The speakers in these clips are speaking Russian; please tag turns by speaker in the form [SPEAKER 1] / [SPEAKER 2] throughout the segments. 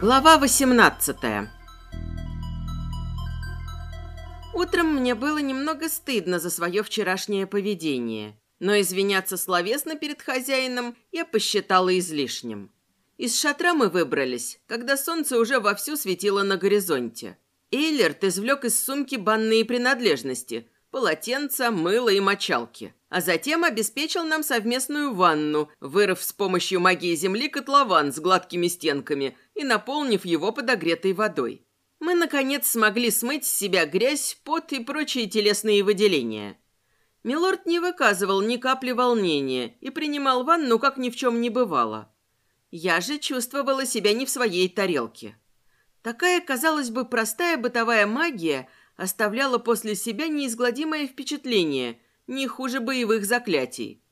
[SPEAKER 1] Глава 18 Утром мне было немного стыдно за свое вчерашнее поведение, но извиняться словесно перед хозяином я посчитала излишним. Из шатра мы выбрались, когда солнце уже вовсю светило на горизонте. Эйлерт извлек из сумки банные принадлежности – полотенца, мыло и мочалки. А затем обеспечил нам совместную ванну, вырыв с помощью магии земли котлован с гладкими стенками и наполнив его подогретой водой. Мы, наконец, смогли смыть с себя грязь, пот и прочие телесные выделения. Милорд не выказывал ни капли волнения и принимал ванну, как ни в чем не бывало. Я же чувствовала себя не в своей тарелке. Такая, казалось бы, простая бытовая магия оставляла после себя неизгладимое впечатление, не хуже боевых заклятий.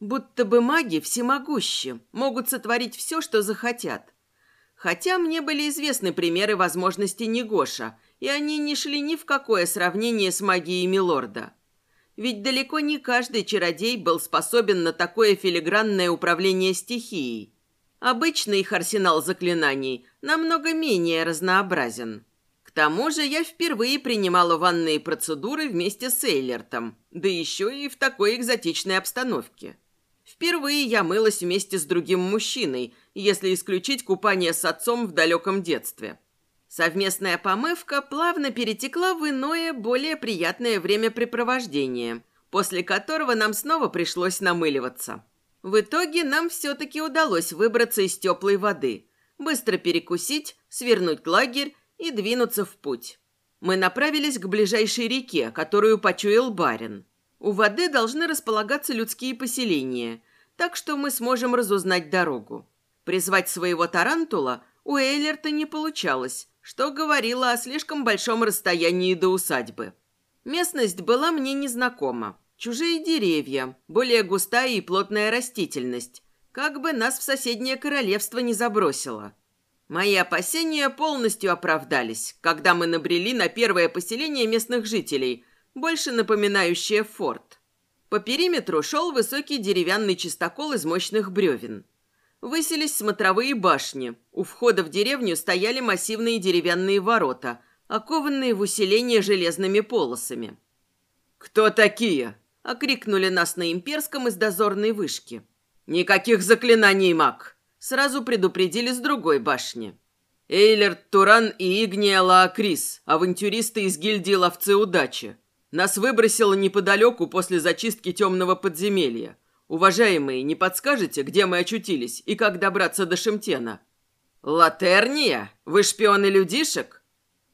[SPEAKER 1] Будто бы маги всемогущи, могут сотворить все, что захотят. Хотя мне были известны примеры возможностей Негоша, и они не шли ни в какое сравнение с магией Милорда. Ведь далеко не каждый чародей был способен на такое филигранное управление стихией. Обычно их арсенал заклинаний намного менее разнообразен. Тому же я впервые принимала ванные процедуры вместе с Эйлертом, да еще и в такой экзотичной обстановке. Впервые я мылась вместе с другим мужчиной, если исключить купание с отцом в далеком детстве. Совместная помывка плавно перетекла в иное, более приятное времяпрепровождение, после которого нам снова пришлось намыливаться. В итоге нам все-таки удалось выбраться из теплой воды, быстро перекусить, свернуть лагерь и двинуться в путь. Мы направились к ближайшей реке, которую почуял барин. У воды должны располагаться людские поселения, так что мы сможем разузнать дорогу. Призвать своего тарантула у Эйлерта не получалось, что говорило о слишком большом расстоянии до усадьбы. Местность была мне незнакома. Чужие деревья, более густая и плотная растительность. Как бы нас в соседнее королевство не забросило. Мои опасения полностью оправдались, когда мы набрели на первое поселение местных жителей, больше напоминающее форт. По периметру шел высокий деревянный чистокол из мощных бревен. Выселись смотровые башни. У входа в деревню стояли массивные деревянные ворота, окованные в усиление железными полосами. «Кто такие?» – окрикнули нас на имперском из дозорной вышки. «Никаких заклинаний, маг!» – сразу предупредили с другой башни. Эйлерт Туран и Игния Лаакрис, авантюристы из гильдии ловцы удачи. Нас выбросило неподалеку после зачистки темного подземелья. Уважаемые, не подскажете, где мы очутились и как добраться до Шемтена? Латерния? Вы шпионы людишек?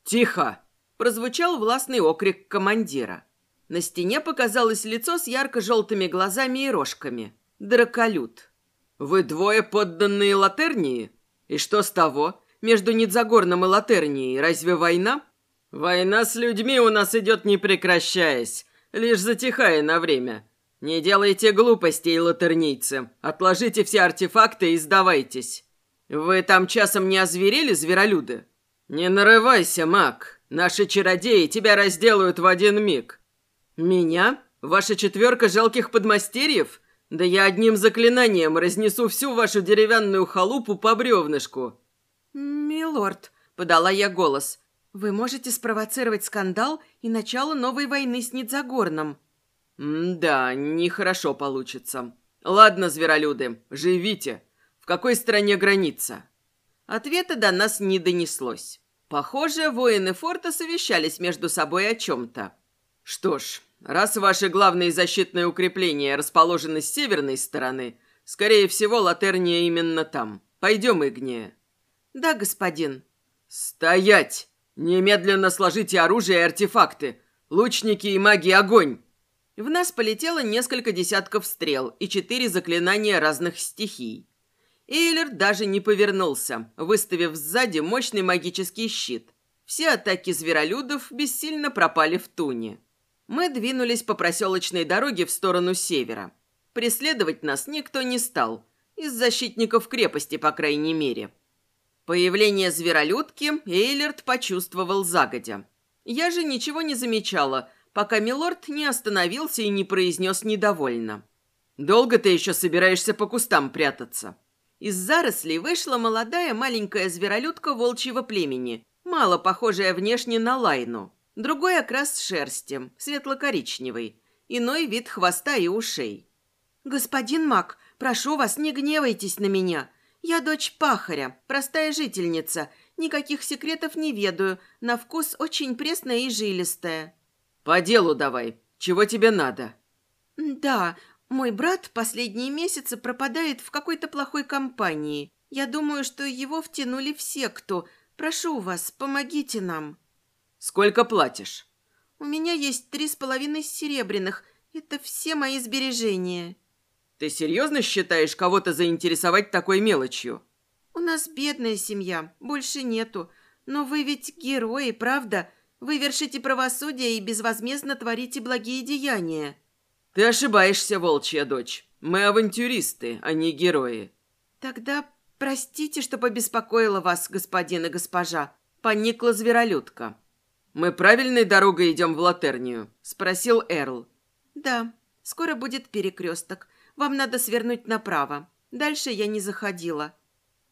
[SPEAKER 1] Тихо! Прозвучал властный окрик командира. На стене показалось лицо с ярко-желтыми глазами и рожками. Драколют. «Вы двое подданные Латернии? И что с того? Между Нидзагорном и Латернией разве война?» «Война с людьми у нас идет не прекращаясь, лишь затихая на время. Не делайте глупостей, латернийцы. Отложите все артефакты и сдавайтесь. Вы там часом не озверели, зверолюды? Не нарывайся, маг. Наши чародеи тебя разделают в один миг. Меня? Ваша четверка жалких подмастерьев? Да я одним заклинанием разнесу всю вашу деревянную халупу по бревнышку.
[SPEAKER 2] Милорд, подала я голос, — вы можете спровоцировать скандал и начало новой войны с Нидзагорном.
[SPEAKER 1] «Да, нехорошо получится. Ладно, зверолюды, живите. В какой стране граница?» Ответа до нас не донеслось. Похоже, воины форта совещались между собой о чем-то. «Что ж, раз ваши главные защитные укрепления расположены с северной стороны, скорее всего, Латерния именно там. Пойдем, Игния».
[SPEAKER 2] «Да, господин».
[SPEAKER 1] «Стоять!» «Немедленно сложите оружие и артефакты! Лучники и маги огонь!» В нас полетело несколько десятков стрел и четыре заклинания разных стихий. Эйлер даже не повернулся, выставив сзади мощный магический щит. Все атаки зверолюдов бессильно пропали в туне. Мы двинулись по проселочной дороге в сторону севера. Преследовать нас никто не стал, из защитников крепости, по крайней мере. Появление зверолюдки Эйлерт почувствовал загодя. Я же ничего не замечала, пока Милорд не остановился и не произнес недовольно. «Долго ты еще собираешься по кустам прятаться?» Из зарослей вышла молодая маленькая зверолюдка волчьего племени, мало похожая внешне на лайну. Другой окрас шерсти, светло-коричневый, иной вид хвоста и ушей.
[SPEAKER 2] «Господин Мак, прошу вас, не гневайтесь на меня. Я дочь пахаря, простая жительница, никаких секретов не ведаю, на вкус очень пресная и жилистая».
[SPEAKER 1] «По делу давай. Чего тебе надо?»
[SPEAKER 2] «Да, мой брат последние месяцы пропадает в какой-то плохой компании. Я думаю, что его втянули в секту. Прошу вас, помогите нам».
[SPEAKER 1] «Сколько платишь?»
[SPEAKER 2] «У меня есть три с половиной серебряных. Это все мои сбережения».
[SPEAKER 1] «Ты серьезно считаешь кого-то заинтересовать такой мелочью?»
[SPEAKER 2] «У нас бедная семья, больше нету. Но вы ведь герои, правда? Вы вершите правосудие и безвозмездно творите благие деяния».
[SPEAKER 1] «Ты ошибаешься, волчья дочь. Мы авантюристы, а не герои».
[SPEAKER 2] «Тогда простите, что побеспокоила вас, господин и госпожа», — поникла зверолюдка.
[SPEAKER 1] «Мы правильной дорогой идем в Латернию?» — спросил Эрл.
[SPEAKER 2] «Да, скоро будет перекресток. Вам надо свернуть направо. Дальше я не заходила».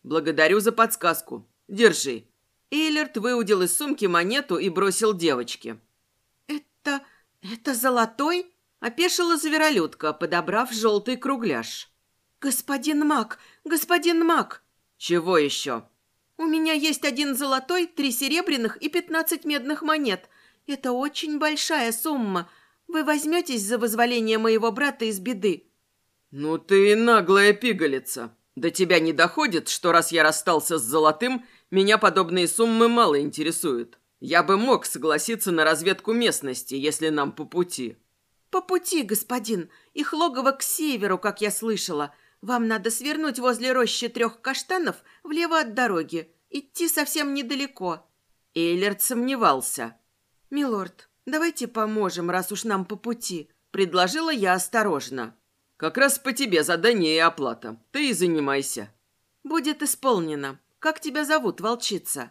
[SPEAKER 1] «Благодарю за подсказку. Держи». Эйлерт выудил из сумки монету и бросил девочке.
[SPEAKER 2] «Это... это золотой?»
[SPEAKER 1] Опешила зверолюдка, подобрав желтый кругляш.
[SPEAKER 2] «Господин Мак! Господин Мак!»
[SPEAKER 1] «Чего еще?»
[SPEAKER 2] «У меня есть один золотой, три серебряных и пятнадцать медных монет. Это очень большая сумма. Вы возьметесь за вызволение моего брата из беды?»
[SPEAKER 1] «Ну ты наглая пигалица. До тебя не доходит, что раз я расстался с золотым, меня подобные суммы мало интересуют. Я бы мог согласиться на разведку местности, если нам по пути».
[SPEAKER 2] «По пути, господин. Их логово к северу, как я слышала. Вам надо свернуть возле рощи трех каштанов влево от дороги. Идти совсем недалеко».
[SPEAKER 1] Эйлерт сомневался.
[SPEAKER 2] «Милорд, давайте поможем, раз уж нам по пути», —
[SPEAKER 1] предложила я осторожно. «Как раз по тебе задание и оплата. Ты и занимайся».
[SPEAKER 2] «Будет исполнено. Как тебя зовут, волчица?»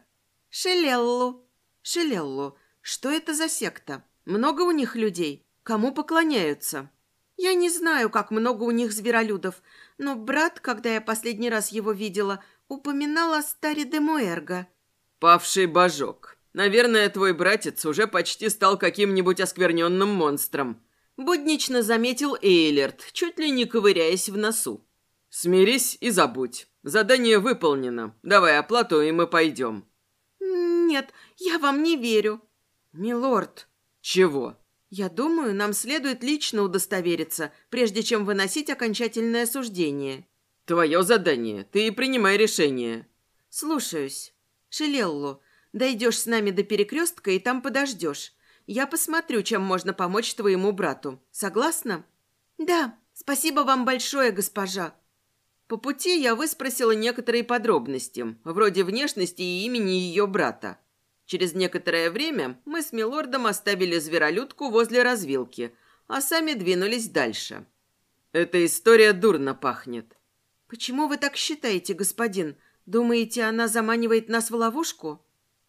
[SPEAKER 2] «Шелеллу». «Шелеллу. Что это за секта? Много у них людей?» Кому поклоняются? Я не знаю, как много у них зверолюдов, но брат, когда я последний раз его видела, упоминал о старе де Муэрго.
[SPEAKER 1] Павший божок. Наверное, твой братец уже почти стал каким-нибудь оскверненным монстром. Буднично заметил Эйлерт, чуть ли не ковыряясь в носу. Смирись и забудь. Задание выполнено. Давай оплату, и мы пойдем.
[SPEAKER 2] Нет, я вам не верю. Милорд.
[SPEAKER 1] Чего?
[SPEAKER 2] «Я думаю, нам следует лично удостовериться, прежде чем выносить окончательное суждение».
[SPEAKER 1] «Твое задание. Ты и принимай решение».
[SPEAKER 2] «Слушаюсь. Шелеллу, дойдешь с нами до перекрестка и там подождешь. Я посмотрю, чем можно помочь твоему брату. Согласна?» «Да. Спасибо вам большое, госпожа».
[SPEAKER 1] По пути я выспросила некоторые подробности, вроде внешности и имени ее брата. Через некоторое время мы с Милордом оставили зверолюдку возле развилки, а сами двинулись дальше. Эта история дурно пахнет.
[SPEAKER 2] «Почему вы так считаете, господин? Думаете, она заманивает нас в ловушку?»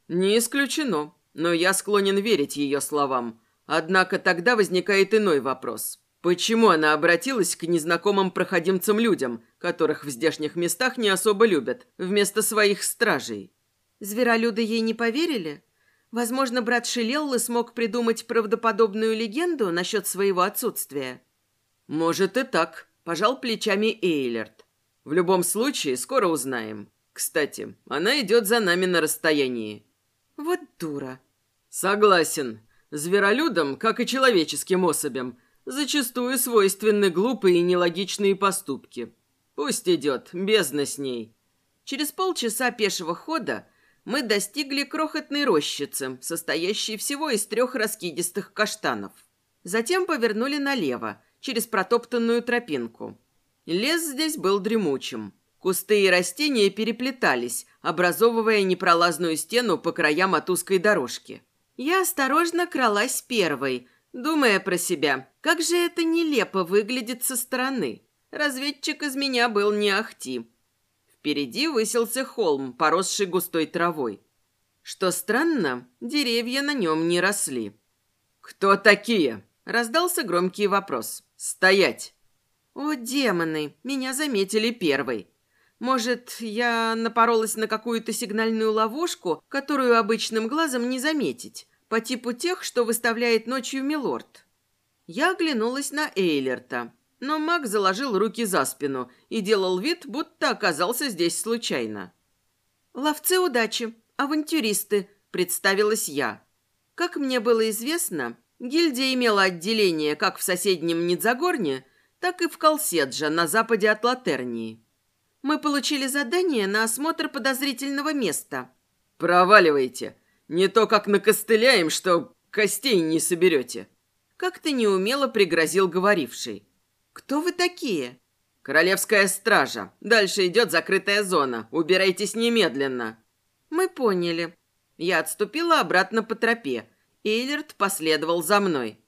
[SPEAKER 1] «Не исключено, но я склонен верить ее словам. Однако тогда возникает иной вопрос. Почему она обратилась к незнакомым проходимцам-людям, которых в здешних местах не особо любят, вместо своих стражей?»
[SPEAKER 2] Зверолюды ей не поверили? Возможно, брат Шелеллы смог придумать правдоподобную легенду насчет своего отсутствия.
[SPEAKER 1] «Может и так», – пожал плечами Эйлерт. «В любом случае, скоро узнаем. Кстати, она идет за нами на расстоянии».
[SPEAKER 2] «Вот дура».
[SPEAKER 1] «Согласен. Зверолюдам, как и человеческим особям, зачастую свойственны глупые и нелогичные поступки. Пусть идет, бездна с ней». Через полчаса пешего хода мы достигли крохотной рощицы, состоящей всего из трех раскидистых каштанов. Затем повернули налево, через протоптанную тропинку. Лес здесь был дремучим. Кусты и растения переплетались, образовывая непролазную стену по краям от узкой дорожки. Я осторожно кралась первой, думая про себя, как же это нелепо выглядит со стороны. Разведчик из меня был не ахти. Впереди высился холм, поросший густой травой. Что странно, деревья на нем не росли. «Кто такие?» – раздался громкий вопрос. «Стоять!» О, демоны! Меня заметили первой. Может, я напоролась на какую-то сигнальную ловушку, которую обычным глазом не заметить, по типу тех, что выставляет ночью Милорд? Я оглянулась на Эйлерта, но маг заложил руки за спину и делал вид, будто оказался здесь случайно. «Ловцы удачи, авантюристы», — представилась я. Как мне было известно, гильдия имела отделение как в соседнем Нидзагорне, так и в Колседже на западе от Латернии. Мы получили задание на осмотр подозрительного места.
[SPEAKER 2] Проваливайте. Не то как накостыляем, что костей не соберете.
[SPEAKER 1] Как-то неумело пригрозил говоривший. Кто вы такие?
[SPEAKER 2] Королевская стража. Дальше идет закрытая зона. Убирайтесь немедленно.
[SPEAKER 1] Мы поняли. Я отступила обратно по тропе. Эйлерт последовал за мной.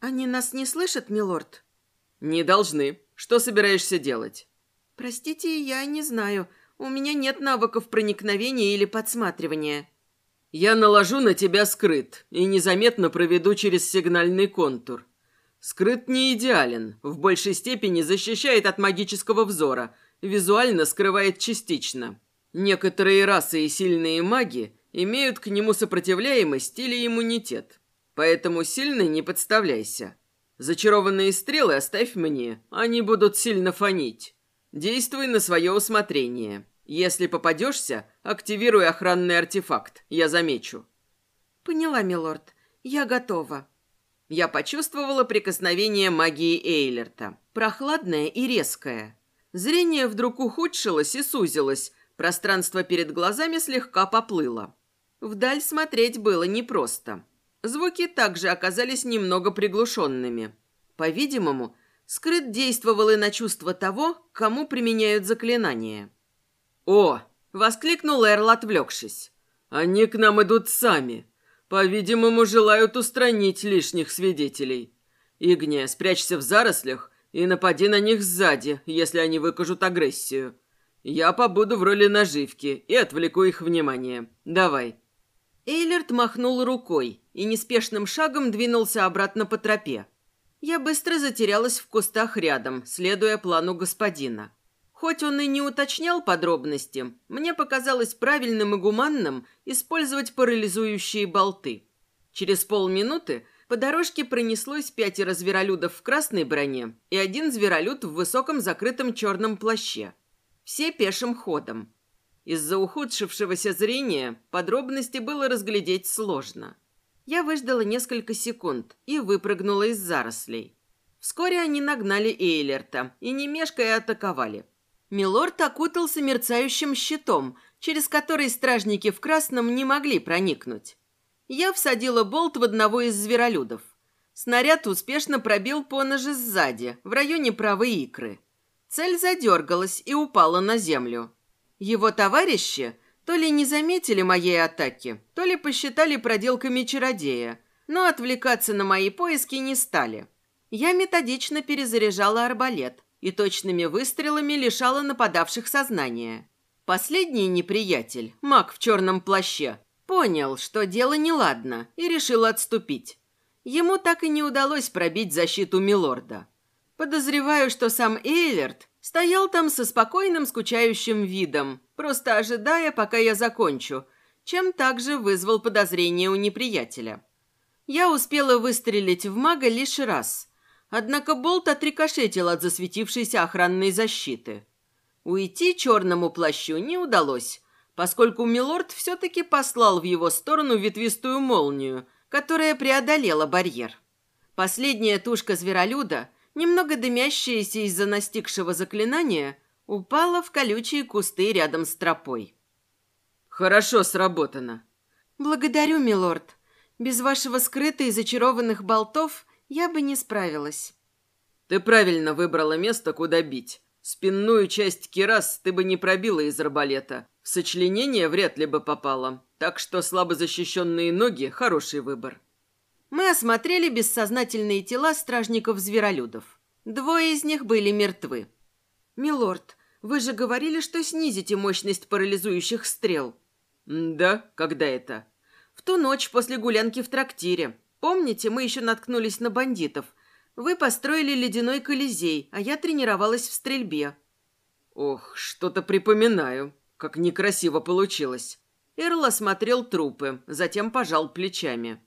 [SPEAKER 1] Они нас не слышат, милорд?
[SPEAKER 2] Не должны. Что собираешься делать?
[SPEAKER 1] «Простите, я не знаю. У меня нет навыков проникновения или подсматривания».
[SPEAKER 2] «Я наложу на тебя скрыт и незаметно проведу через сигнальный контур. Скрыт не идеален, в большей степени защищает от магического взора, визуально скрывает частично. Некоторые расы и сильные маги имеют к нему сопротивляемость или иммунитет, поэтому сильно не подставляйся. Зачарованные стрелы оставь мне, они будут сильно фонить». Действуй на свое усмотрение. Если попадешься, активируй охранный артефакт, я замечу».
[SPEAKER 1] «Поняла, милорд. Я готова».
[SPEAKER 2] Я почувствовала прикосновение магии Эйлерта. Прохладное и резкое. Зрение вдруг ухудшилось и сузилось. Пространство перед глазами слегка поплыло. Вдаль смотреть было непросто. Звуки также оказались немного приглушенными. По-видимому, Скрыт действовал и на чувство того, кому применяют заклинание. «О!» — воскликнул Эрл, отвлекшись. «Они к нам идут сами. По-видимому, желают устранить лишних свидетелей. Игния, спрячься в зарослях и напади на них сзади, если они выкажут агрессию. Я побуду в роли наживки и отвлеку их внимание. Давай». Эйлерт махнул рукой и неспешным шагом двинулся обратно по тропе. Я быстро затерялась в кустах рядом, следуя плану господина. Хоть он и не уточнял подробности, мне показалось правильным и гуманным использовать парализующие болты. Через полминуты по дорожке пронеслось пятеро зверолюдов в красной броне и один зверолюд в высоком закрытом черном плаще. Все пешим ходом. Из-за ухудшившегося зрения подробности было разглядеть сложно. Я выждала несколько секунд и выпрыгнула из зарослей. Вскоре они нагнали Эйлерта и, не мешкая, атаковали. Милорд окутался мерцающим щитом, через который стражники в красном не могли проникнуть. Я всадила болт в одного из зверолюдов. Снаряд успешно пробил поножи сзади, в районе правой икры. Цель задергалась и упала на землю. Его товарищи то ли не заметили моей атаки, то ли посчитали проделками чародея, но отвлекаться на мои поиски не стали. Я методично перезаряжала арбалет и точными выстрелами лишала нападавших сознания. Последний неприятель, маг в черном плаще, понял, что дело неладно, и решил отступить. Ему так и не удалось пробить защиту Милорда. Подозреваю, что сам Эйлерт стоял там со спокойным скучающим видом, просто ожидая, пока я закончу, чем также вызвал подозрение у неприятеля. Я успела выстрелить в мага лишь раз, однако болт отрикошетил от засветившейся охранной защиты. Уйти черному плащу не удалось, поскольку Милорд все-таки послал в его сторону ветвистую молнию, которая преодолела барьер. Последняя тушка зверолюда, немного дымящаяся из-за настигшего заклинания, упала в колючие кусты рядом с тропой. «Хорошо сработано».
[SPEAKER 1] «Благодарю, милорд. Без вашего скрыта и зачарованных болтов я бы не справилась».
[SPEAKER 2] «Ты правильно выбрала место, куда бить. Спинную часть кирас ты бы не пробила из арбалета. В сочленение вряд ли бы попала. Так что слабо защищенные ноги – хороший выбор».
[SPEAKER 1] Мы осмотрели бессознательные тела стражников-зверолюдов. Двое из них были мертвы. «Милорд, вы же говорили, что снизите мощность парализующих стрел».
[SPEAKER 2] «Да? Когда это?»
[SPEAKER 1] «В ту ночь после гулянки в трактире. Помните, мы еще наткнулись на бандитов. Вы построили ледяной колизей, а я тренировалась в стрельбе». Ох, что-то припоминаю. Как некрасиво получилось. Эрл осмотрел трупы, затем пожал плечами.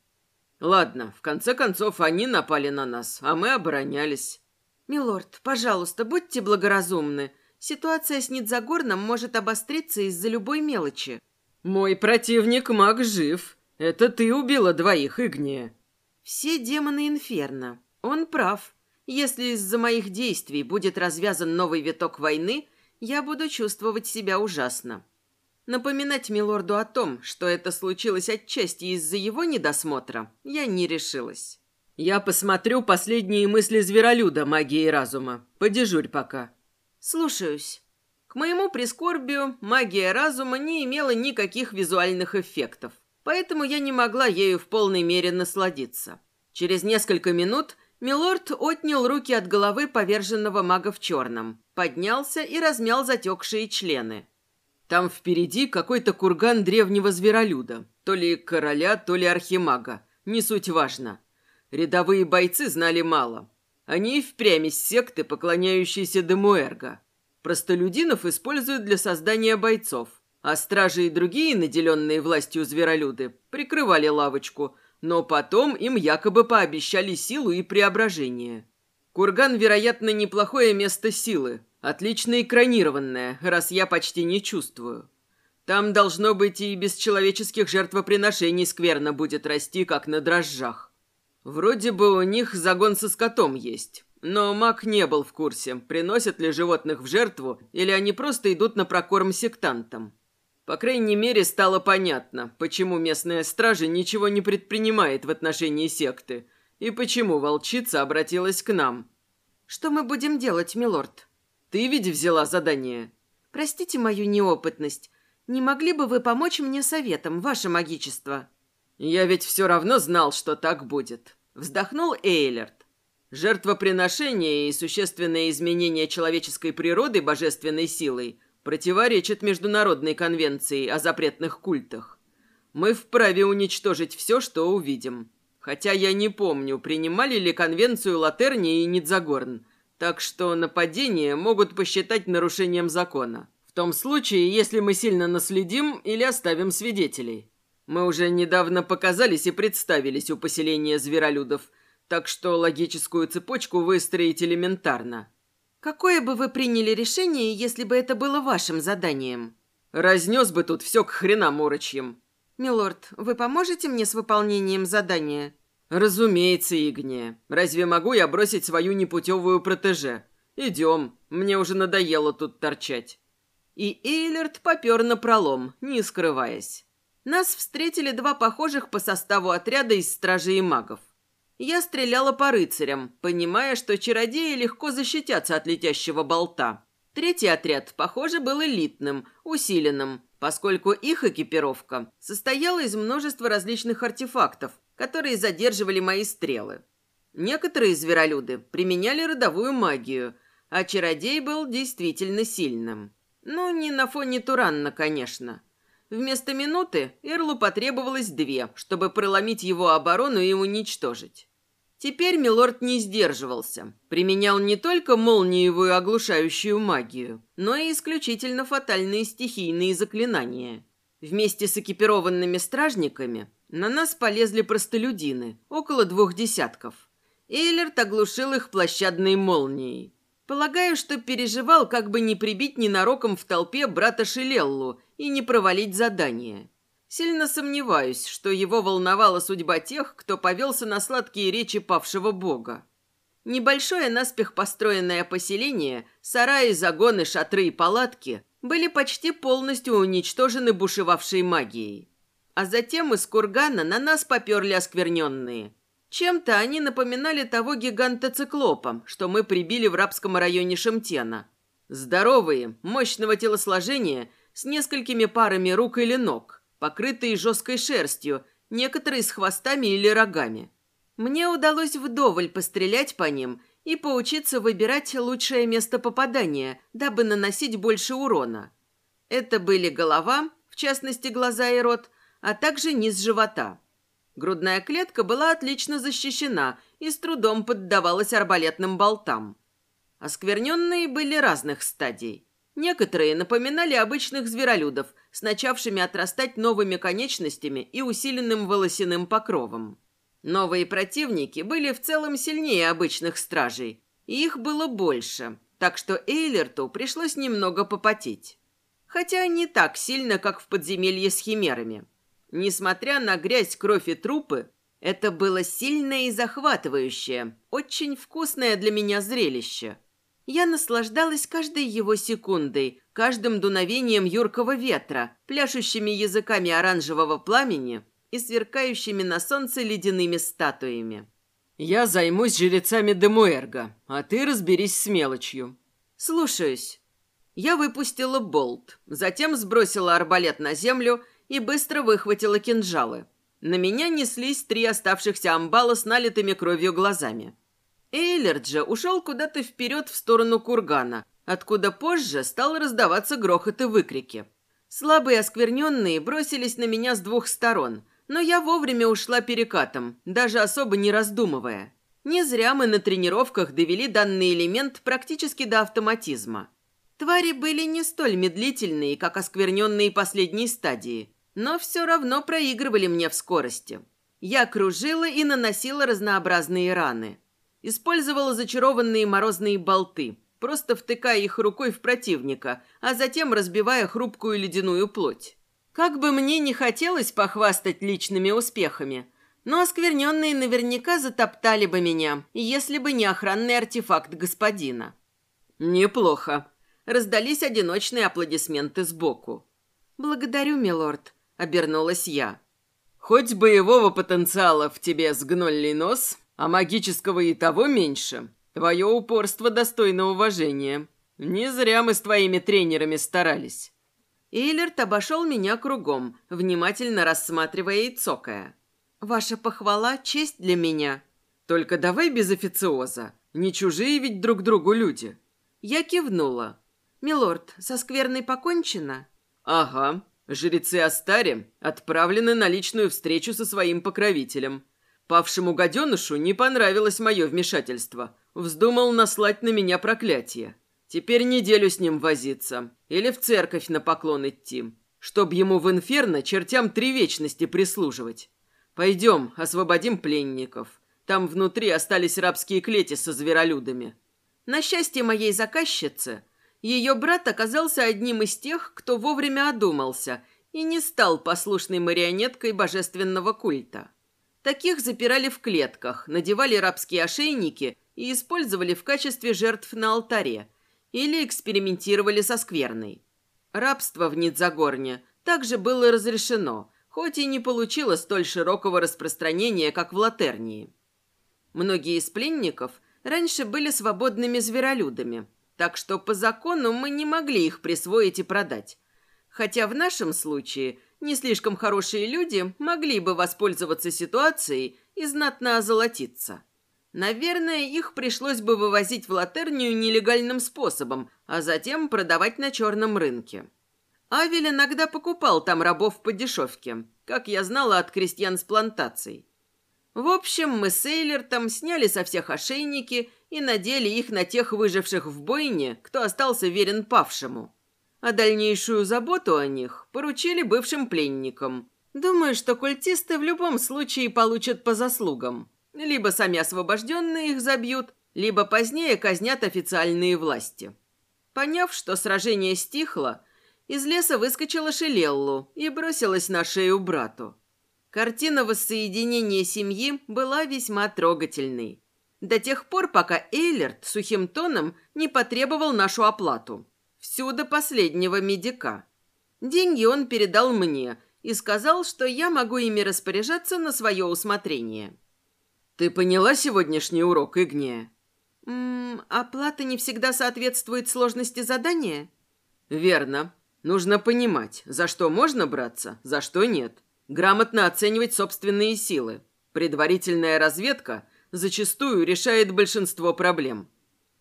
[SPEAKER 1] Ладно, в конце концов, они напали на нас, а мы оборонялись.
[SPEAKER 2] Милорд, пожалуйста, будьте благоразумны. Ситуация с Нидзагорном может обостриться из-за любой мелочи.
[SPEAKER 1] Мой противник маг жив. Это ты убила двоих, Игния.
[SPEAKER 2] Все демоны Инферно. Он прав. Если из-за моих действий будет развязан новый виток войны, я буду чувствовать себя ужасно. Напоминать милорду о том, что это случилось отчасти из-за его недосмотра, я не решилась.
[SPEAKER 1] «Я посмотрю последние мысли зверолюда магии разума. Подежурь пока».
[SPEAKER 2] «Слушаюсь».
[SPEAKER 1] К моему прискорбию, магия разума не имела никаких визуальных эффектов, поэтому я не могла ею в полной мере насладиться. Через несколько минут Милорд отнял руки от головы поверженного мага в черном, поднялся и размял затекшие члены. Там впереди какой-то курган древнего зверолюда, то ли короля, то ли архимага, не суть важно. Рядовые бойцы знали мало. Они и впрямь из секты, поклоняющиеся Демуэрго. Простолюдинов используют для создания бойцов, а стражи и другие, наделенные властью зверолюды, прикрывали лавочку, но потом им якобы пообещали силу и преображение. Курган, вероятно, неплохое место силы, отлично экранированное, раз я почти не чувствую. Там должно быть и без человеческих жертвоприношений скверно будет расти, как на дрожжах. Вроде бы у них загон со скотом есть, но маг не был в курсе, приносят ли животных в жертву или они просто идут на прокорм сектантам. По крайней мере, стало понятно, почему местная стража ничего не предпринимает в отношении секты и почему волчица обратилась к нам.
[SPEAKER 2] «Что мы будем делать, милорд?»
[SPEAKER 1] «Ты ведь взяла задание?»
[SPEAKER 2] «Простите мою неопытность. Не могли бы вы помочь мне советом, ваше магичество?»
[SPEAKER 1] «Я ведь все равно знал, что так будет», — вздохнул Эйлерт. «Жертвоприношение и существенное изменение человеческой природы божественной силой — противоречит Международной конвенции о запретных культах. Мы вправе уничтожить все, что увидим. Хотя я не помню, принимали ли конвенцию Латерни и Нидзагорн, так что нападение могут посчитать нарушением закона. В том случае, если мы сильно наследим или оставим свидетелей. Мы уже недавно показались и представились у поселения зверолюдов, так что логическую цепочку выстроить элементарно.
[SPEAKER 2] Какое бы вы приняли решение, если бы это было вашим заданием?
[SPEAKER 1] Разнес бы тут все к хренам орочьим.
[SPEAKER 2] Милорд, вы поможете мне с выполнением задания?
[SPEAKER 1] Разумеется, Игния. Разве могу я бросить свою непутевую протеже? Идем, мне уже надоело тут торчать. И Эйлерт попер на пролом, не скрываясь. Нас встретили два похожих по составу отряда из стражей и магов я стреляла по рыцарям, понимая, что чародеи легко защитятся от летящего болта. Третий отряд, похоже, был элитным, усиленным, поскольку их экипировка состояла из множества различных артефактов, которые задерживали мои стрелы. Некоторые зверолюды применяли родовую магию, а чародей был действительно сильным. Ну, не на фоне Туранна, конечно. Вместо минуты Эрлу потребовалось две, чтобы проломить его оборону и уничтожить. Теперь Милорд не сдерживался. Применял не только молниевую оглушающую магию, но и исключительно фатальные стихийные заклинания. Вместе с экипированными стражниками на нас полезли простолюдины, около двух десятков. Эйлерт оглушил их площадной молнией. Полагаю, что переживал, как бы не прибить ненароком в толпе брата Шелеллу и не провалить задание. Сильно сомневаюсь, что его волновала судьба тех, кто повелся на сладкие речи павшего бога. Небольшое наспех построенное поселение, сараи, загоны, шатры и палатки были почти полностью уничтожены бушевавшей магией. А затем из кургана на нас поперли оскверненные. Чем-то они напоминали того гиганта-циклопа, что мы прибили в рабском районе Шемтена. Здоровые, мощного телосложения, с несколькими парами рук или ног – покрытые жесткой шерстью, некоторые с хвостами или рогами. Мне удалось вдоволь пострелять по ним и поучиться выбирать лучшее место попадания, дабы наносить больше урона. Это были голова, в частности глаза и рот, а также низ живота. Грудная клетка была отлично защищена и с трудом поддавалась арбалетным болтам. Оскверненные были разных стадий. Некоторые напоминали обычных зверолюдов с начавшими отрастать новыми конечностями и усиленным волосяным покровом. Новые противники были в целом сильнее обычных стражей, и их было больше, так что Эйлерту пришлось немного попотеть. Хотя не так сильно, как в подземелье с химерами. Несмотря на грязь, кровь и трупы, это было сильное и захватывающее, очень вкусное для меня зрелище. Я наслаждалась каждой его секундой, каждым дуновением юркого ветра, пляшущими языками оранжевого пламени и сверкающими на солнце ледяными статуями.
[SPEAKER 2] «Я займусь жрецами Демуэрга, а ты разберись с мелочью».
[SPEAKER 1] «Слушаюсь». Я выпустила болт, затем сбросила арбалет на землю и быстро выхватила кинжалы. На меня неслись три оставшихся амбала с налитыми кровью глазами. Эйлерд же ушел куда-то вперед в сторону кургана, откуда позже стал раздаваться грохот и выкрики. Слабые оскверненные бросились на меня с двух сторон, но я вовремя ушла перекатом, даже особо не раздумывая. Не зря мы на тренировках довели данный элемент практически до автоматизма. Твари были не столь медлительные, как оскверненные последней стадии, но все равно проигрывали мне в скорости. Я кружила и наносила разнообразные раны. Использовала зачарованные морозные болты, просто втыкая их рукой в противника, а затем разбивая хрупкую ледяную плоть. Как бы мне не хотелось похвастать личными успехами, но оскверненные наверняка затоптали бы меня, если бы не охранный артефакт господина.
[SPEAKER 2] «Неплохо», —
[SPEAKER 1] раздались одиночные аплодисменты сбоку. «Благодарю, милорд», обернулась я.
[SPEAKER 2] Хоть боевого потенциала в тебе сгнольный нос, а магического и того меньше, твое упорство достойно уважения. Не зря мы с твоими тренерами старались.
[SPEAKER 1] Эйлерт обошел меня кругом, внимательно рассматривая и цокая. «Ваша похвала – честь для меня».
[SPEAKER 2] «Только давай без официоза. Не чужие ведь друг другу люди».
[SPEAKER 1] Я кивнула. «Милорд, со скверной покончено?»
[SPEAKER 2] «Ага. Жрецы Астари отправлены на личную встречу со своим покровителем. Павшему гаденышу не понравилось мое вмешательство. Вздумал наслать на меня проклятие. Теперь неделю с ним возиться. Или в церковь на поклон идти. Чтоб ему в инферно чертям три вечности прислуживать. Пойдем, освободим пленников. Там внутри остались рабские клети со зверолюдами.
[SPEAKER 1] На счастье моей заказчицы, ее брат оказался одним из тех, кто вовремя одумался и не стал послушной марионеткой божественного культа. Таких запирали в клетках, надевали рабские ошейники и использовали в качестве жертв на алтаре или экспериментировали со скверной. Рабство в Нидзагорне также было разрешено, хоть и не получило столь широкого распространения, как в Латернии. Многие из пленников раньше были свободными зверолюдами – так что по закону мы не могли их присвоить и продать. Хотя в нашем случае не слишком хорошие люди могли бы воспользоваться ситуацией и знатно озолотиться. Наверное, их пришлось бы вывозить в Латернию нелегальным способом, а затем продавать на черном рынке. Авель иногда покупал там рабов по дешевке, как я знала от крестьян с плантаций. В общем, мы с Эйлертом сняли со всех ошейники и надели их на тех выживших в бойне, кто остался верен павшему. А дальнейшую заботу о них поручили бывшим пленникам. Думаю, что культисты в любом случае получат по заслугам. Либо сами освобожденные их забьют, либо позднее казнят официальные власти. Поняв, что сражение стихло, из леса выскочила Шелеллу и бросилась на шею брату. Картина воссоединения семьи была весьма трогательной. До тех пор, пока Эйлерт сухим тоном не потребовал нашу оплату. Всю до последнего медика. Деньги он передал мне и сказал, что я могу ими распоряжаться на свое усмотрение.
[SPEAKER 2] «Ты поняла сегодняшний урок, Игния?»
[SPEAKER 1] «М оплата не всегда соответствует сложности задания?»
[SPEAKER 2] «Верно. Нужно понимать, за что можно браться, за что нет грамотно оценивать собственные силы. Предварительная разведка зачастую решает большинство проблем.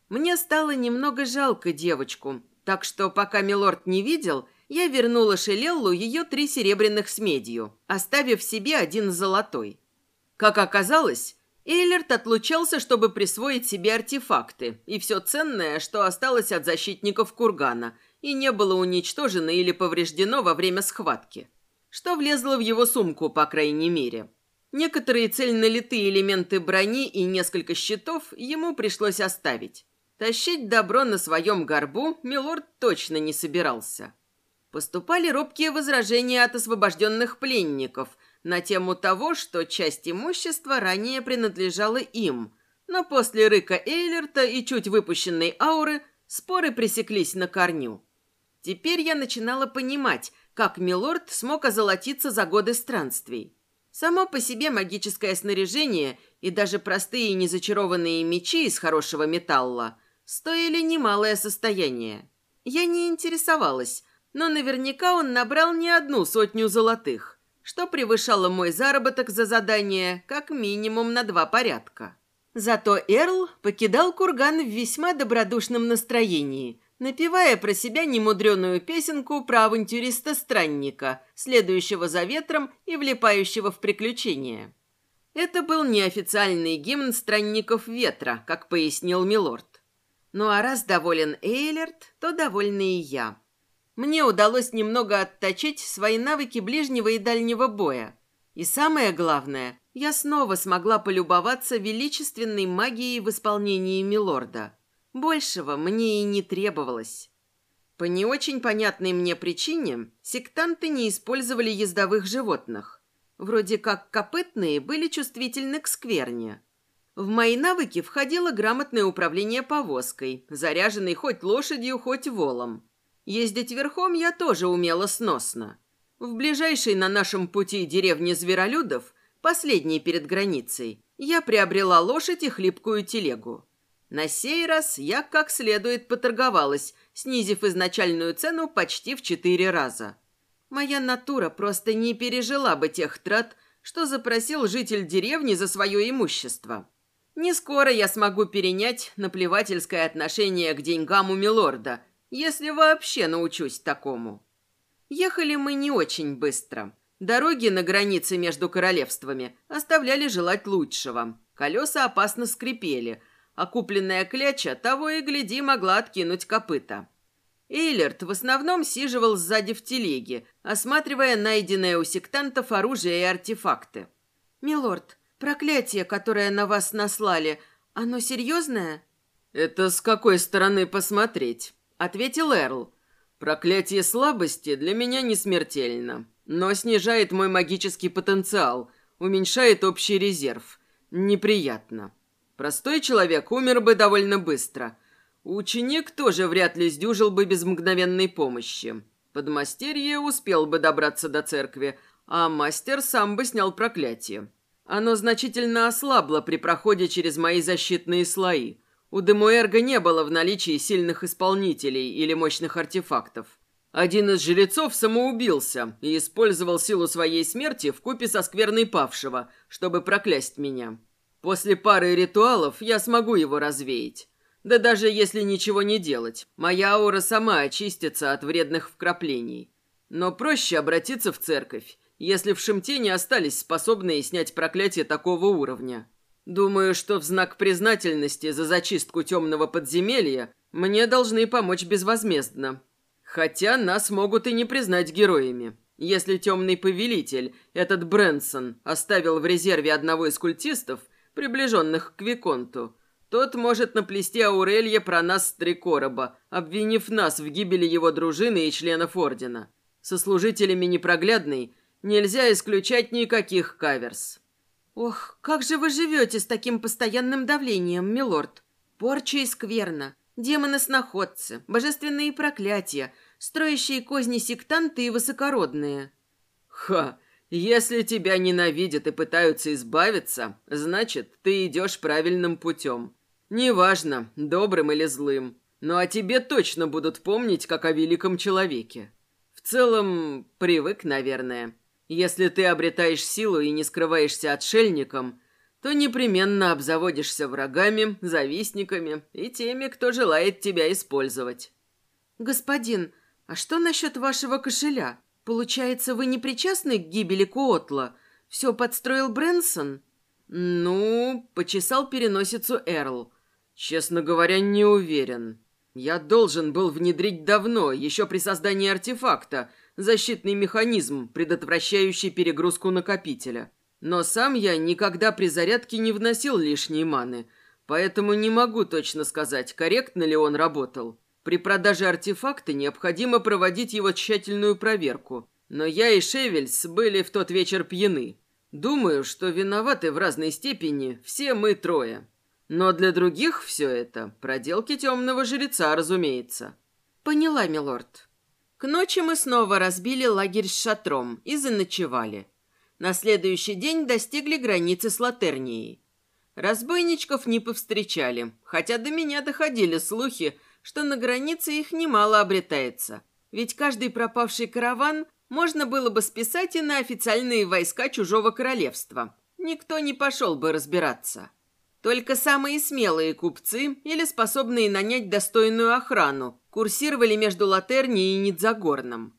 [SPEAKER 1] Мне стало немного жалко девочку, так что пока Милорд не видел, я вернула Шелеллу ее три серебряных с медью, оставив себе один золотой. Как оказалось, Эйлерт отлучался, чтобы присвоить себе артефакты и все ценное, что осталось от защитников Кургана, и не было уничтожено или повреждено во время схватки. Что влезло в его сумку, по крайней мере. Некоторые цельнолитые элементы брони и несколько щитов ему пришлось оставить. Тащить добро на своем горбу Милорд точно не собирался. Поступали робкие возражения от освобожденных пленников на тему того, что часть имущества ранее принадлежала им, но после рыка Эйлерта и чуть выпущенной ауры споры пресеклись на корню. Теперь я начинала понимать, как Милорд смог озолотиться за годы странствий. Само по себе магическое снаряжение и даже простые незачарованные мечи из хорошего металла стоили немалое состояние. Я не интересовалась, но наверняка он набрал не одну сотню золотых, что превышало мой заработок за задание как минимум на два порядка. Зато Эрл покидал курган в весьма добродушном настроении, напевая про себя немудреную песенку про авантюриста-странника, следующего за ветром и влипающего в приключения. Это был неофициальный гимн странников ветра, как пояснил Милорд. Ну а раз доволен Эйлерт, то довольна и я. Мне удалось немного отточить свои навыки ближнего и дальнего боя. И самое главное, я снова смогла полюбоваться величественной магией в исполнении Милорда – Большего мне и не требовалось. По не очень понятной мне причине сектанты не использовали ездовых животных. Вроде как копытные были чувствительны к скверне. В мои навыки входило грамотное управление повозкой, заряженной хоть лошадью, хоть волом. Ездить верхом я тоже умела сносно. В ближайшей на нашем пути деревне Зверолюдов, последней перед границей, я приобрела лошадь и хлипкую телегу. На сей раз я как следует поторговалась, снизив изначальную цену почти в четыре раза. Моя натура просто не пережила бы тех трат, что запросил житель деревни за свое имущество. Не скоро я смогу перенять наплевательское отношение к деньгам у милорда, если вообще научусь такому. Ехали мы не очень быстро. Дороги на границе между королевствами оставляли желать лучшего. Колеса опасно скрипели – а купленная кляча того и гляди могла откинуть копыта. Эйлерт в основном сиживал сзади в телеге, осматривая найденное у сектантов оружие и артефакты. «Милорд, проклятие, которое на вас наслали, оно серьезное?»
[SPEAKER 3] «Это с какой стороны посмотреть?» — ответил Эрл. «Проклятие слабости для меня не смертельно, но снижает мой магический потенциал, уменьшает общий резерв. Неприятно». Простой человек умер бы довольно быстро. Ученик тоже вряд ли сдюжил бы без мгновенной помощи. Подмастерье успел бы добраться до церкви, а мастер сам бы снял проклятие. Оно значительно ослабло при проходе через мои защитные слои. У Демуэрга не было в наличии сильных исполнителей или мощных артефактов. Один из жрецов самоубился и использовал силу своей смерти в купе со скверной павшего, чтобы проклясть меня. После пары ритуалов я смогу его развеять. Да даже если ничего не делать, моя аура сама очистится от вредных вкраплений. Но проще обратиться в церковь, если в Шимтене остались способные снять проклятие такого уровня. Думаю, что в знак признательности за зачистку темного подземелья мне должны помочь безвозмездно. Хотя нас могут и не признать героями. Если темный повелитель, этот Брэнсон, оставил в резерве одного из культистов, приближенных к Виконту. Тот может наплести Аурелье про нас с три короба, обвинив нас в гибели его дружины и членов Ордена. Со служителями непроглядной нельзя исключать никаких каверс.
[SPEAKER 2] Ох, как же вы живете с таким постоянным давлением, милорд? Порча и скверна, демоны-сноходцы, божественные проклятия, строящие козни сектанты и высокородные.
[SPEAKER 3] Ха! Если тебя ненавидят и пытаются избавиться, значит, ты идешь правильным путем. Неважно, добрым или злым. Но о тебе точно будут помнить, как о великом человеке. В целом, привык, наверное. Если ты обретаешь силу и не скрываешься отшельником, то непременно обзаводишься врагами, завистниками и теми, кто желает тебя использовать.
[SPEAKER 2] «Господин, а что насчет вашего кошеля?» Получается, вы не причастны к гибели Коотла? Все подстроил Брэнсон?
[SPEAKER 3] Ну, почесал переносицу Эрл. Честно говоря, не уверен. Я должен был внедрить давно, еще при создании артефакта, защитный механизм, предотвращающий перегрузку накопителя. Но сам я никогда при зарядке не вносил лишней маны, поэтому не могу точно сказать, корректно ли он работал. При продаже артефакта необходимо проводить его тщательную проверку. Но я и Шевельс были в тот вечер пьяны. Думаю, что виноваты в разной степени все мы трое. Но для других все это проделки темного жреца, разумеется.
[SPEAKER 1] Поняла, милорд. К ночи мы снова разбили лагерь с шатром и заночевали. На следующий день достигли границы с Латернией. Разбойничков не повстречали, хотя до меня доходили слухи, что на границе их немало обретается. Ведь каждый пропавший караван можно было бы списать и на официальные войска чужого королевства. Никто не пошел бы разбираться. Только самые смелые купцы или способные нанять достойную охрану курсировали между Латернией и Нидзагорном.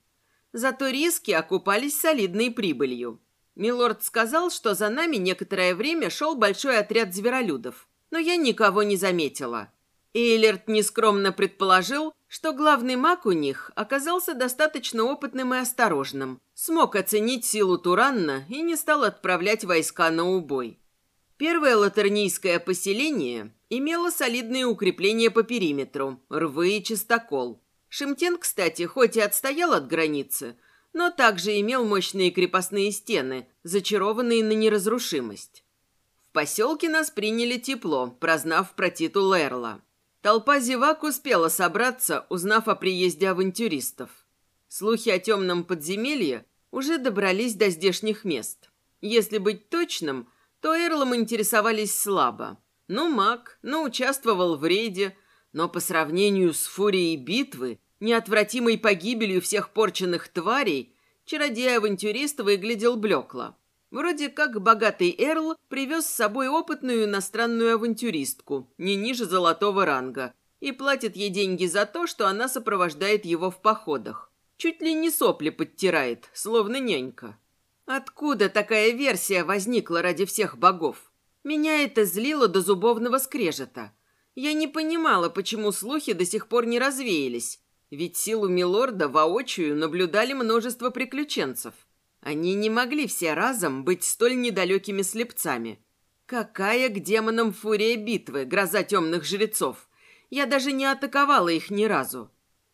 [SPEAKER 1] Зато риски окупались солидной прибылью. Милорд сказал, что за нами некоторое время шел большой отряд зверолюдов, но я никого не заметила. Эйлерт нескромно предположил, что главный маг у них оказался достаточно опытным и осторожным, смог оценить силу Туранна и не стал отправлять войска на убой. Первое латернийское поселение имело солидные укрепления по периметру, рвы и чистокол. Шимтен, кстати, хоть и отстоял от границы, но также имел мощные крепостные стены, зачарованные на неразрушимость. В поселке нас приняли тепло, прознав про титул Эрла. Толпа зевак успела собраться, узнав о приезде авантюристов. Слухи о темном подземелье уже добрались до здешних мест. Если быть точным – то Эрлом интересовались слабо. Ну, маг, ну, участвовал в рейде, но по сравнению с фурией битвы, неотвратимой погибелью всех порченных тварей, чародей-авантюрист выглядел блекло. Вроде как богатый Эрл привез с собой опытную иностранную авантюристку, не ниже золотого ранга, и платит ей деньги за то, что она сопровождает его в походах. Чуть ли не сопли подтирает, словно нянька. Откуда такая версия возникла ради всех богов? Меня это злило до зубовного скрежета. Я не понимала, почему слухи до сих пор не развеялись, ведь силу Милорда воочию наблюдали множество приключенцев. Они не могли все разом быть столь недалекими слепцами. Какая к демонам фурия битвы, гроза темных жрецов! Я даже не атаковала их ни разу.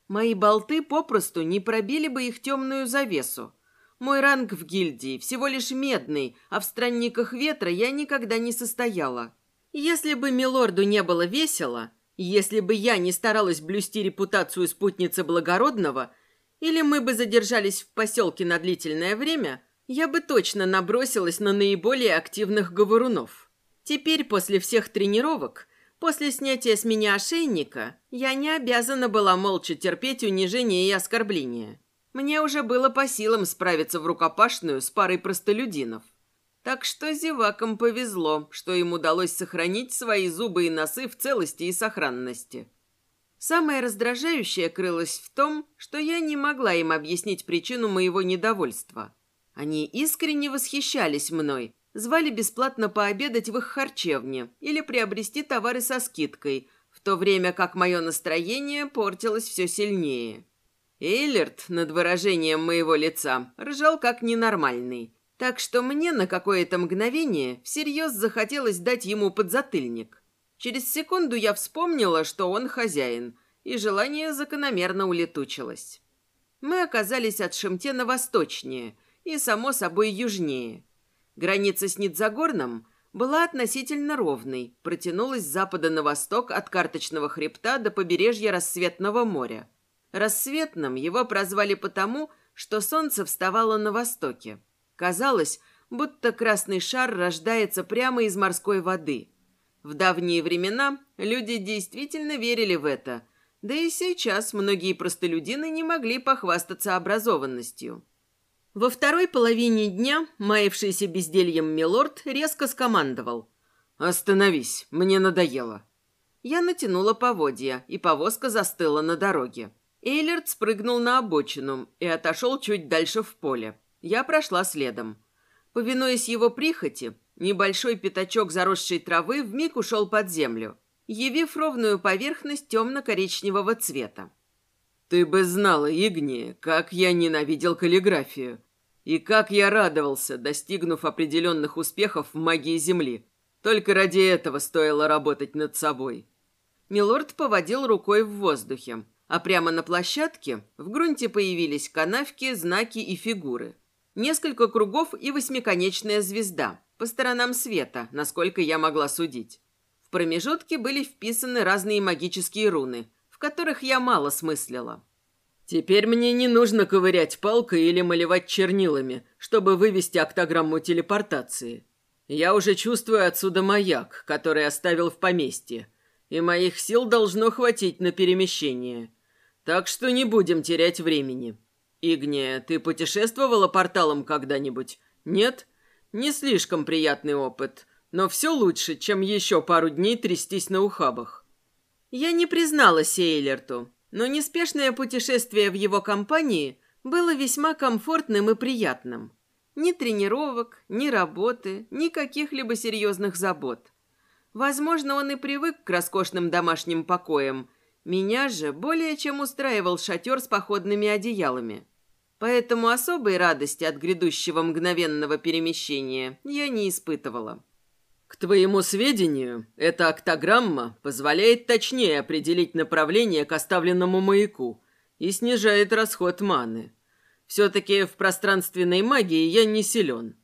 [SPEAKER 1] Мои болты попросту не пробили бы их темную завесу. Мой ранг в гильдии всего лишь медный, а в странниках ветра я никогда не состояла. Если бы милорду не было весело, если бы я не старалась блюсти репутацию спутницы благородного, или мы бы задержались в поселке на длительное время, я бы точно набросилась на наиболее активных говорунов. Теперь, после всех тренировок, после снятия с меня ошейника, я не обязана была молча терпеть унижение и оскорбления. Мне уже было по силам справиться в рукопашную с парой простолюдинов. Так что зевакам повезло, что им удалось сохранить свои зубы и носы в целости и сохранности. Самое раздражающее крылось в том, что я не могла им объяснить причину моего недовольства. Они искренне восхищались мной, звали бесплатно пообедать в их харчевне или приобрести товары со скидкой, в то время как мое настроение портилось все сильнее. Эйлерт над выражением моего лица ржал как ненормальный, так что мне на какое-то мгновение всерьез захотелось дать ему подзатыльник. Через секунду я вспомнила, что он хозяин, и желание закономерно улетучилось. Мы оказались от Шемтена восточнее и, само собой, южнее. Граница с Нидзагорном была относительно ровной, протянулась с запада на восток от карточного хребта до побережья Рассветного моря. Рассветным его прозвали потому, что солнце вставало на востоке. Казалось, будто красный шар рождается прямо из морской воды. В давние времена люди действительно верили в это, да и сейчас многие простолюдины не могли похвастаться образованностью. Во второй половине дня маявшийся бездельем милорд резко скомандовал. «Остановись, мне надоело». Я натянула поводья, и повозка застыла на дороге. Эйлерт спрыгнул на обочину и отошел чуть дальше в поле. Я прошла следом. Повинуясь его прихоти, небольшой пятачок заросшей травы вмиг ушел под землю. явив ровную поверхность темно-коричневого цвета.
[SPEAKER 3] «Ты бы знала, Игни, как я ненавидел каллиграфию. И как я радовался, достигнув определенных успехов в магии Земли. Только ради этого стоило работать над собой».
[SPEAKER 1] Милорд поводил рукой в воздухе, а прямо на площадке в грунте появились канавки, знаки и фигуры. Несколько кругов и восьмиконечная звезда, по сторонам света, насколько я могла судить. В промежутке были вписаны разные магические руны, в которых я мало смыслила.
[SPEAKER 3] Теперь мне не нужно ковырять палкой или малевать чернилами, чтобы вывести октограмму телепортации. Я уже чувствую отсюда маяк, который оставил в поместье, и моих сил должно хватить на перемещение. Так что не будем терять времени. Игния, ты путешествовала порталом когда-нибудь? Нет? Не слишком приятный опыт, но все лучше, чем еще пару дней трястись на ухабах.
[SPEAKER 1] Я не признала Сейлерту, но неспешное путешествие в его компании было весьма комфортным и приятным. Ни тренировок, ни работы, ни каких-либо серьезных забот. Возможно, он и привык к роскошным домашним покоям, меня же более чем устраивал шатер с походными одеялами. Поэтому особой радости от грядущего мгновенного перемещения я не испытывала.
[SPEAKER 3] К твоему сведению, эта октограмма позволяет точнее определить направление к оставленному маяку и снижает расход маны. Все-таки в пространственной магии я не силен.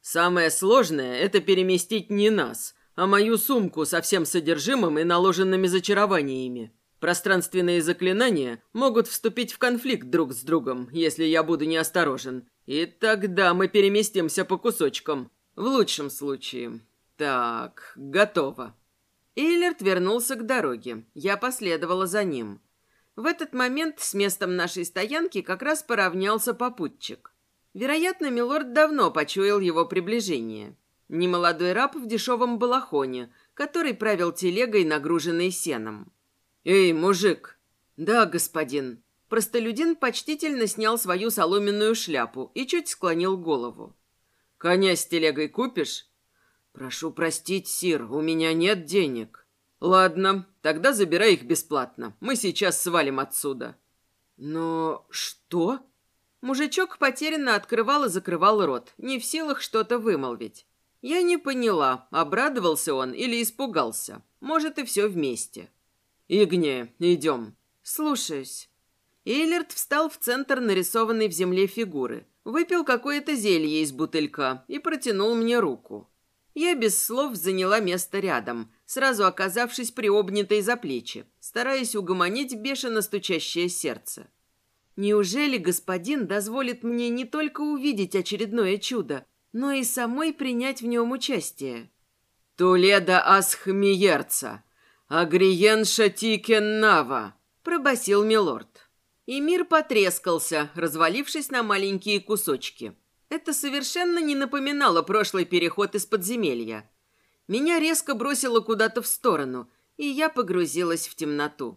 [SPEAKER 3] Самое сложное – это переместить не нас, а мою сумку со всем содержимым и наложенными зачарованиями. Пространственные заклинания могут вступить в конфликт друг с другом, если я буду неосторожен. И тогда мы переместимся по кусочкам. В лучшем случае. Так, готово.
[SPEAKER 1] Эйлерт вернулся к дороге. Я последовала за ним. В этот момент с местом нашей стоянки как раз поравнялся попутчик. Вероятно, Милорд давно почуял его приближение. Немолодой раб в дешевом балахоне, который правил телегой, нагруженной сеном.
[SPEAKER 3] «Эй, мужик!»
[SPEAKER 1] «Да, господин». Простолюдин почтительно снял свою соломенную шляпу и чуть склонил голову.
[SPEAKER 3] «Коня с телегой купишь?»
[SPEAKER 1] «Прошу простить, сир, у меня нет денег».
[SPEAKER 3] «Ладно, тогда забирай их бесплатно. Мы сейчас свалим отсюда».
[SPEAKER 1] «Но что?» Мужичок потерянно открывал и закрывал рот, не в силах что-то вымолвить. Я не поняла, обрадовался он или испугался. Может, и все вместе.
[SPEAKER 3] «Игне, идем».
[SPEAKER 1] «Слушаюсь». Эйлерт встал в центр нарисованной в земле фигуры, выпил какое-то зелье из бутылька и протянул мне руку. Я без слов заняла место рядом, сразу оказавшись приобнятой за плечи, стараясь угомонить бешено стучащее сердце. Неужели господин дозволит мне не только увидеть очередное чудо, но и самой принять в нем участие?
[SPEAKER 3] «Туледа Асхмиерца», «Агриен Шатикен Нава», — пробасил милорд.
[SPEAKER 1] И мир потрескался, развалившись на маленькие кусочки. Это совершенно не напоминало прошлый переход из подземелья. Меня резко бросило куда-то в сторону, и я погрузилась в темноту.